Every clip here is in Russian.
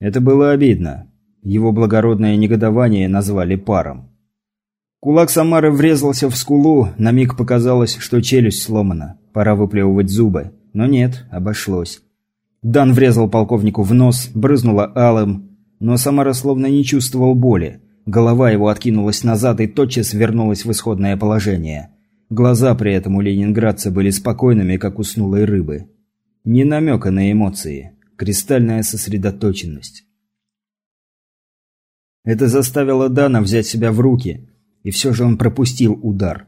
Это было обидно. Его благородное негодование назвали паром. Кулак Самары врезался в скулу, на миг показалось, что челюсть сломана. Пора выплевывать зубы. Но нет, обошлось. Дан врезал полковнику в нос, брызнуло алым, но Самара словно не чувствовал боли. Голова его откинулась назад и тотчас вернулась в исходное положение. Глаза при этом у ленинградца были спокойными, как у снулой рыбы. Ни намека на эмоции. Кристальная сосредоточенность. Это заставило Дана взять себя в руки, и все же он пропустил удар.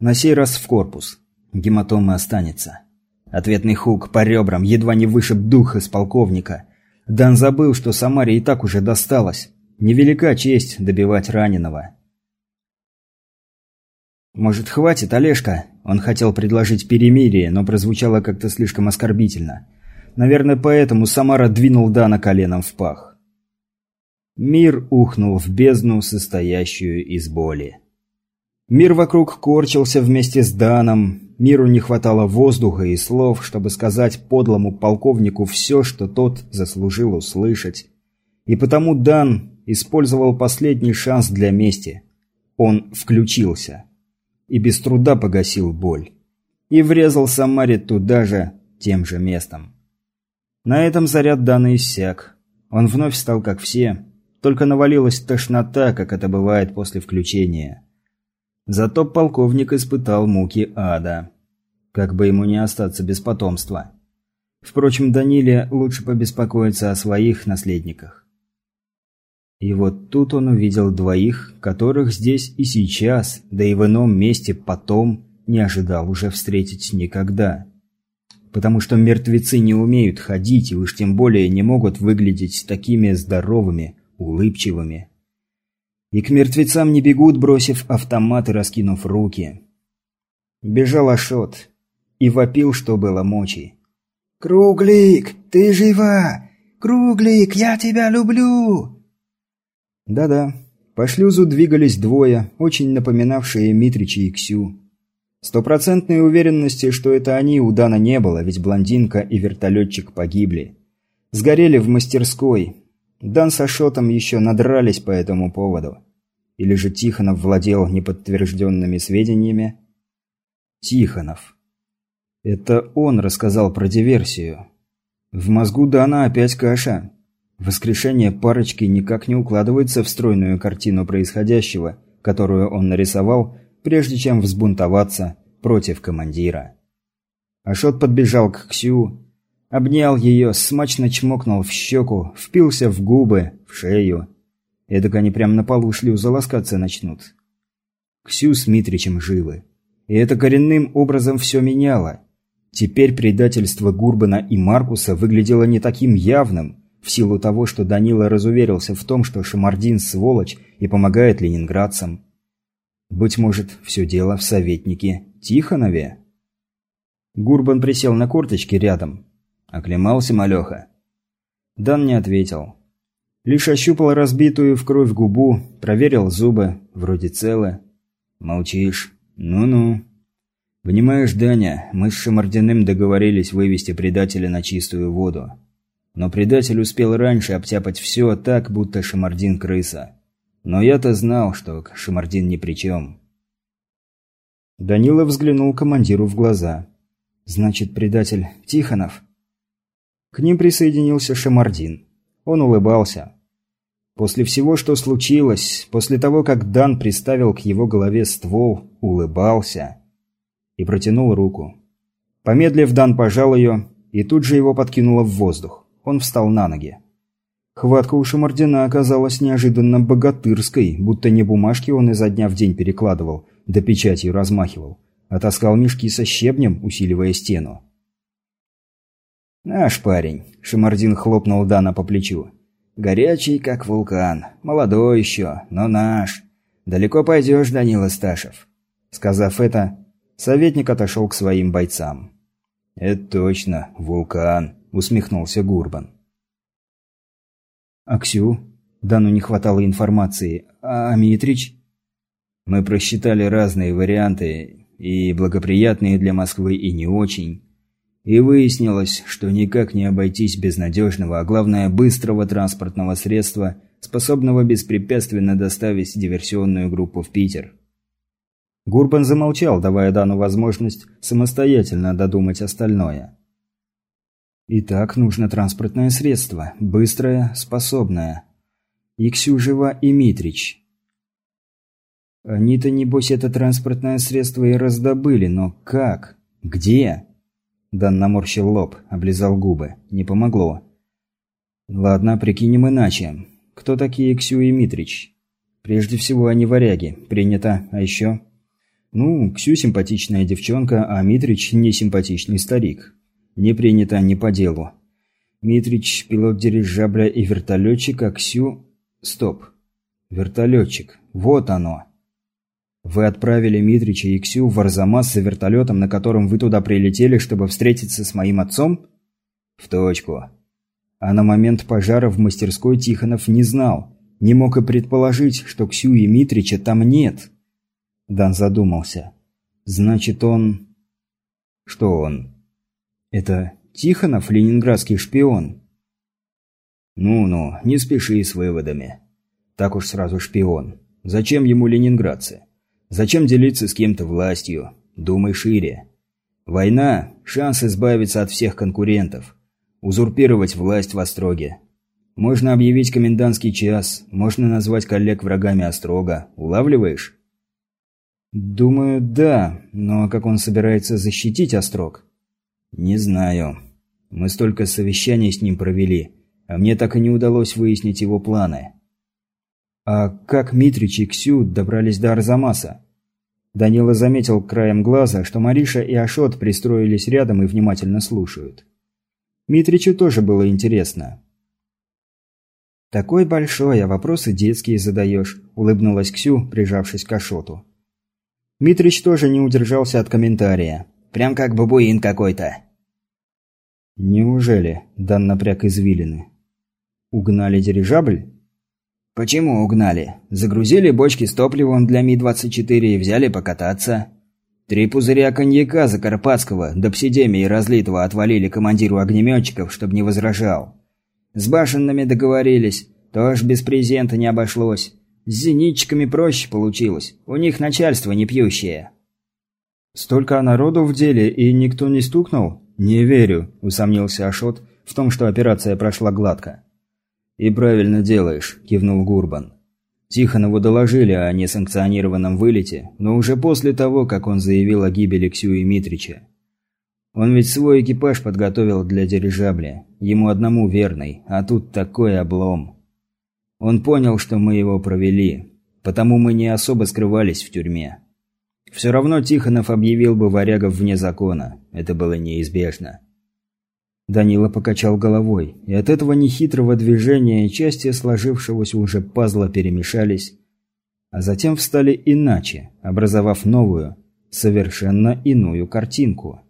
На сей раз в корпус. Гематома останется. Ответный хук по ребрам едва не вышиб дух из полковника. Дан забыл, что Самаре и так уже досталось. Невелика честь добивать раненого. «Может, хватит, Олежка?» Он хотел предложить перемирие, но прозвучало как-то слишком оскорбительно. Наверное, поэтому Самара двинул Дана коленом в пах. Мир ухнул в бездну, состоящую из боли. Мир вокруг корчился вместе с Даном. Миру не хватало воздуха и слов, чтобы сказать подлому полковнику все, что тот заслужил услышать. И потому Дан использовал последний шанс для мести. Он включился. И без труда погасил боль. И врезал Самаре туда же, тем же местом. На этом заряд Дана иссяк. Он вновь стал как все, только навалилась тошнота, как это бывает после включения. Зато полковник испытал муки ада. Как бы ему не остаться без потомства. Впрочем, Даниле лучше побеспокоиться о своих наследниках. И вот тут он увидел двоих, которых здесь и сейчас, да и в ином месте потом, не ожидал уже встретить никогда. Потому что мертвецы не умеют ходить и уж тем более не могут выглядеть такими здоровыми, улыбчивыми. И к мертвецам не бегут, бросив автомат и раскинув руки. Бежал Ашот и вопил, что было мочи. «Круглик, ты жива! Круглик, я тебя люблю!» Да-да, по шлюзу двигались двое, очень напоминавшие Митрича и Ксю. Стопроцентной уверенности, что это они, у Дана не было, ведь блондинка и вертолетчик погибли. Сгорели в мастерской. Дан с Ашотом еще надрались по этому поводу. Или же Тихонов владел неподтвержденными сведениями? Тихонов. Это он рассказал про диверсию. В мозгу Дана опять каша. Воскрешение парочки никак не укладывается в стройную картину происходящего, которую он нарисовал, прежде чем взбунтоваться против командира. Ашот подбежал к Ксю, обнял ее, смачно чмокнул в щеку, впился в губы, в шею. Эдак они прямо на полу шлюза ласкаться начнут. Ксю с Митричем живы. И это коренным образом все меняло. Теперь предательство Гурбана и Маркуса выглядело не таким явным – в силу того, что Данила разуверился в том, что Шамардин сволочь и помогает ленинградцам. Быть может, все дело в советнике Тихонове? Гурбан присел на корточки рядом. Оклемался малеха. Дан не ответил. Лишь ощупал разбитую в кровь губу, проверил зубы, вроде целы. Молчишь. Ну-ну. Понимаешь, Даня, мы с Шамардиным договорились вывести предателя на чистую воду. Но предатель успел раньше обтяпать все так, будто Шамардин крыса. Но я-то знал, что Шамардин ни при чем. Данила взглянул командиру в глаза. «Значит, предатель Тихонов?» К ним присоединился Шамардин. Он улыбался. После всего, что случилось, после того, как Дан приставил к его голове ствол, улыбался. И протянул руку. Помедлив, Дан пожал ее, и тут же его подкинуло в воздух. Он встал на ноги. Хватка у Шамардина оказалась неожиданно богатырской, будто не бумажки он изо дня в день перекладывал, да печатью размахивал, а таскал мешки со щебнем, усиливая стену. «Наш парень», — Шамардин хлопнул Дана по плечу. «Горячий, как вулкан. Молодой еще, но наш. Далеко пойдешь, Данила Сташев». Сказав это, советник отошел к своим бойцам. «Это точно, вулкан», усмехнулся Гурбан. «Аксю?» Дану не хватало информации. «А Митрич?» «Мы просчитали разные варианты, и благоприятные для Москвы, и не очень. И выяснилось, что никак не обойтись без надежного, а главное быстрого транспортного средства, способного беспрепятственно доставить диверсионную группу в Питер. Гурбан замолчал, давая Дану возможность самостоятельно додумать остальное. Итак, нужно транспортное средство. Быстрое, способное. Иксю жива и Митрич. Они-то, небось, это транспортное средство и раздобыли, но как? Где? Дан наморщил лоб, облизал губы. Не помогло. Ладно, прикинем иначе. Кто такие Ксю и Митрич? Прежде всего, они варяги. Принято. А еще? Ну, Ксю симпатичная девчонка, а Митрич несимпатичный старик. Не принято не по делу. Митрич – пилот дирижабля и вертолетчик, а Ксю... Стоп. Вертолетчик. Вот оно. Вы отправили Митрича и Ксю в Арзамас за вертолетом, на котором вы туда прилетели, чтобы встретиться с моим отцом? В точку. А на момент пожара в мастерской Тихонов не знал. Не мог и предположить, что Ксю и Митрича там нет. Дан задумался. Значит, он... Что он? Это Тихонов, ленинградский шпион? Ну-ну, не спеши с выводами. Так уж сразу шпион. Зачем ему ленинградцы? Зачем делиться с кем-то властью? Думай шире. Война – шанс избавиться от всех конкурентов. Узурпировать власть в Остроге. Можно объявить комендантский час, можно назвать коллег врагами Острога. Улавливаешь? Думаю, да, но как он собирается защитить Острог? Не знаю. Мы столько совещаний с ним провели, а мне так и не удалось выяснить его планы. А как Митрич и Ксю добрались до Арзамаса? Данила заметил краем глаза, что Мариша и Ашот пристроились рядом и внимательно слушают. Митричу тоже было интересно. «Такой большой, а вопросы детские задаешь», – улыбнулась Ксю, прижавшись к Ашоту. Митрич тоже не удержался от комментария. «Прям как бабуин какой-то». «Неужели?» – Дан напряг извилины. «Угнали дирижабль?» «Почему угнали? Загрузили бочки с топливом для Ми-24 и взяли покататься. Три пузыря коньяка Закарпатского до псидемии разлитого отвалили командиру огнеметчиков, чтобы не возражал. С башенными договорились, тоже без презента не обошлось. С зенитчиками проще получилось, у них начальство не пьющее». «Столько народу в деле, и никто не стукнул?» «Не верю», – усомнился Ашот в том, что операция прошла гладко. «И правильно делаешь», – кивнул Гурбан. Тихонову доложили о несанкционированном вылете, но уже после того, как он заявил о гибели Ксю и Митрича. Он ведь свой экипаж подготовил для дирижабля, ему одному верный, а тут такой облом. Он понял, что мы его провели, потому мы не особо скрывались в тюрьме. Все равно Тихонов объявил бы варягов вне закона, это было неизбежно. Данила покачал головой, и от этого нехитрого движения части сложившегося уже пазла перемешались, а затем встали иначе, образовав новую, совершенно иную картинку.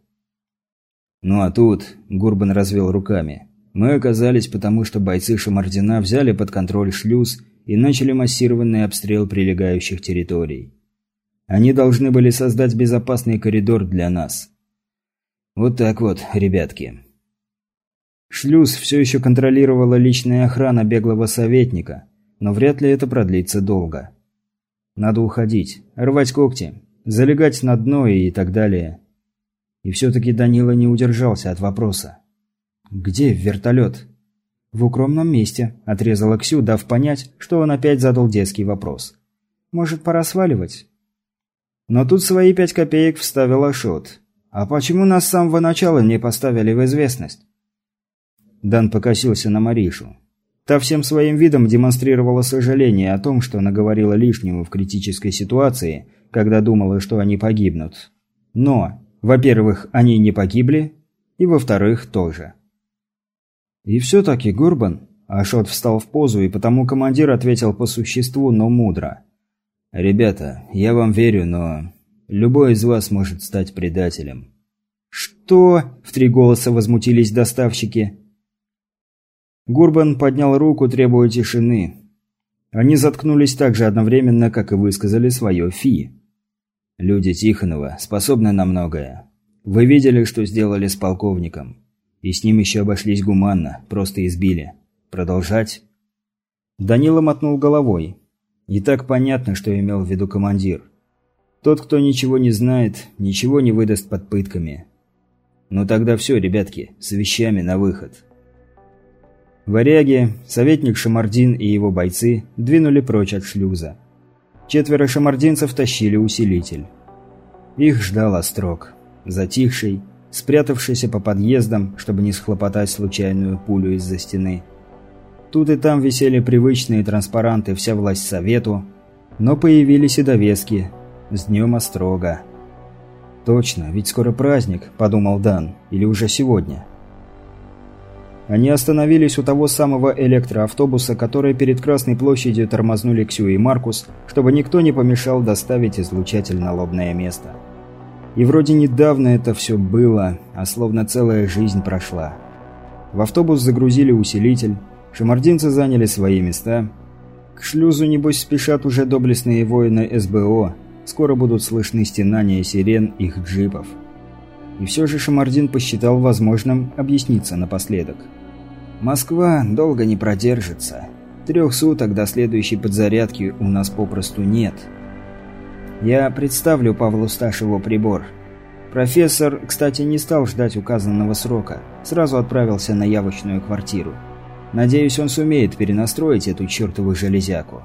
Ну а тут, Гурбан развел руками, мы оказались потому, что бойцы Шамардина взяли под контроль шлюз и начали массированный обстрел прилегающих территорий. Они должны были создать безопасный коридор для нас. Вот так вот, ребятки. Шлюз все еще контролировала личная охрана беглого советника, но вряд ли это продлится долго. Надо уходить, рвать когти, залегать на дно и так далее. И все-таки Данила не удержался от вопроса. «Где вертолет?» «В укромном месте», – отрезала Ксю, дав понять, что он опять задал детский вопрос. «Может, пора сваливать?» Но тут свои пять копеек вставил Ашот. «А почему нас с самого начала не поставили в известность?» Дан покосился на Маришу. Та всем своим видом демонстрировала сожаление о том, что наговорила лишнего в критической ситуации, когда думала, что они погибнут. Но, во-первых, они не погибли, и во-вторых, тоже. И все-таки, Гурбан, Ашот встал в позу, и потому командир ответил по существу, но мудро. «Ребята, я вам верю, но любой из вас может стать предателем». «Что?» – в три голоса возмутились доставщики. Гурбан поднял руку, требуя тишины. Они заткнулись так же одновременно, как и высказали свое «фи». Люди Тихонова способны на многое. Вы видели, что сделали с полковником? И с ним еще обошлись гуманно, просто избили. Продолжать?» Данила мотнул головой. И так понятно, что имел в виду командир. Тот, кто ничего не знает, ничего не выдаст под пытками. Ну тогда все, ребятки, с вещами на выход. Варяги, советник Шамардин и его бойцы двинули прочь от шлюза. Четверо шамардинцев тащили усилитель. Их ждал острог. Затихший, спрятавшийся по подъездам, чтобы не схлопотать случайную пулю из-за стены. Тут и там висели привычные транспаранты «Вся власть Совету», но появились и довески «С днем Острога». «Точно, ведь скоро праздник», – подумал Дан, – «или уже сегодня». Они остановились у того самого электроавтобуса, который перед Красной площадью тормознули Ксю и Маркус, чтобы никто не помешал доставить излучатель на лобное место. И вроде недавно это все было, а словно целая жизнь прошла. В автобус загрузили усилитель, шамардинцы заняли свои места. К шлюзу, небось, спешат уже доблестные воины СБО, скоро будут слышны стенания сирен их джипов. И все же Шамардин посчитал возможным объясниться напоследок. «Москва долго не продержится. Трех суток до следующей подзарядки у нас попросту нет. Я представлю Павлу Сташеву прибор. Профессор, кстати, не стал ждать указанного срока. Сразу отправился на явочную квартиру. Надеюсь, он сумеет перенастроить эту чертову железяку.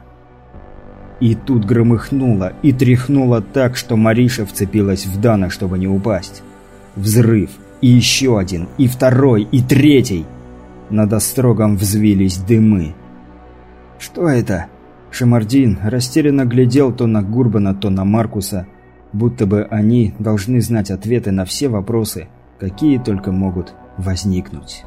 И тут громыхнуло, и тряхнуло так, что Мариша вцепилась в Дана, чтобы не упасть. Взрыв. И еще один, и второй, и третий. Над острогом взвились дымы. «Что это?» Шамардин растерянно глядел то на Гурбана, то на Маркуса, будто бы они должны знать ответы на все вопросы, какие только могут возникнуть.